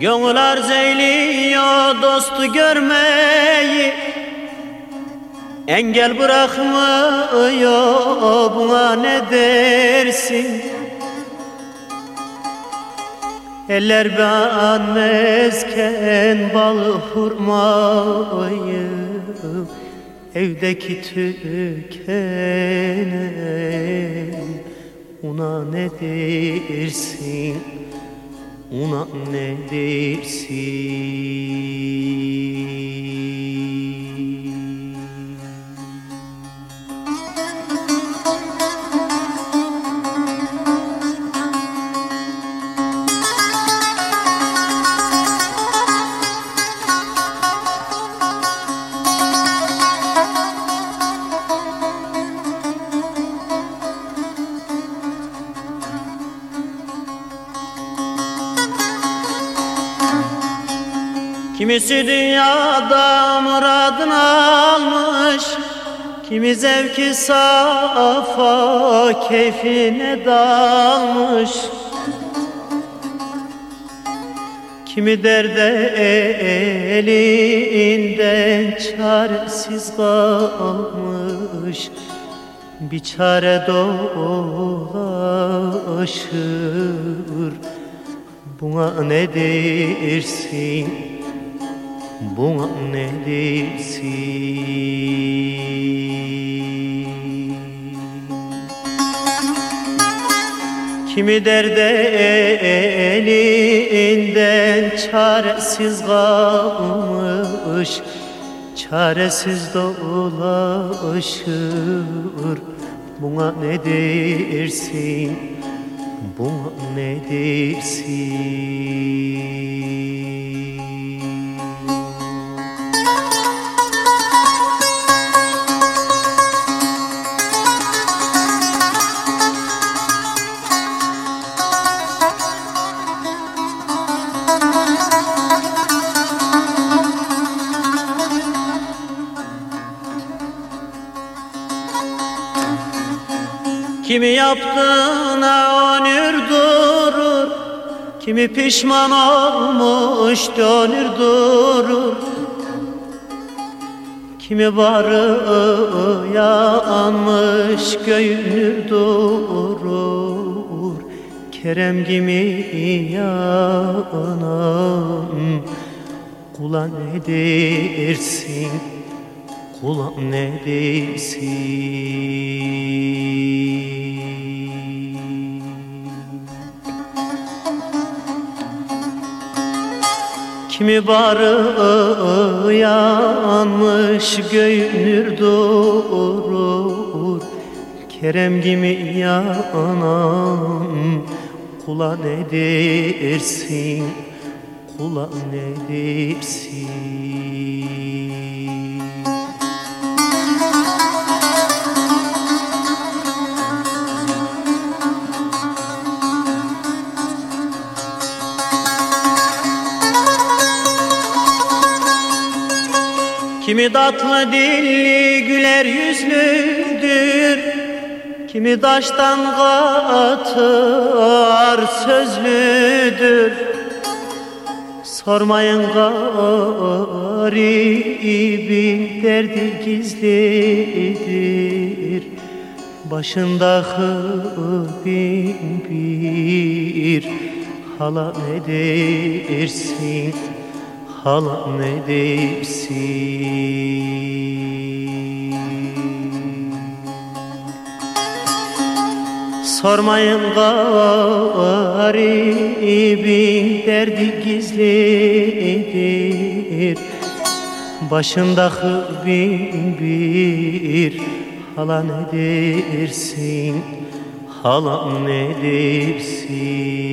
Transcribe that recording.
Gönül arz eyliyor dostu görmeyi. Engel bırakmıyor buna ne dersin Eller beğenmezken bal hurmayı Evdeki tükene Una ne dersin Una ne dersin Kimisi dünyada muradını almış Kimi zevki safa keyfine dalmış Kimi derde elinden çaresiz kalmış Bir çare dolaşır Buna ne dersin? Buna ne dersin? Kimi derde elinden çaresiz kalmış Çaresiz dolaşır Buna ne dersin? Buna ne dersin? Kimi yaptığına onur durur Kimi pişman olmuş dönür durur. Kimi varı yanmış göğünür durur Kerem gibi yanan Kula ne dersin Kula ne dersin Kimi barı yanmış göğünür durur? Kerem gibi yanan Kula ne Kula ne dersin Kimi tatlı dilli güler yüzlüdür Kimi taştan katar sözlüdür. Sormayın garibin derdi gizlidir Başındaki bin bir hala ne dersin hala ne dersin Sormayın garibin derdi gizlidir. Başındaki bin bir hala ne dersin Hala ne dersin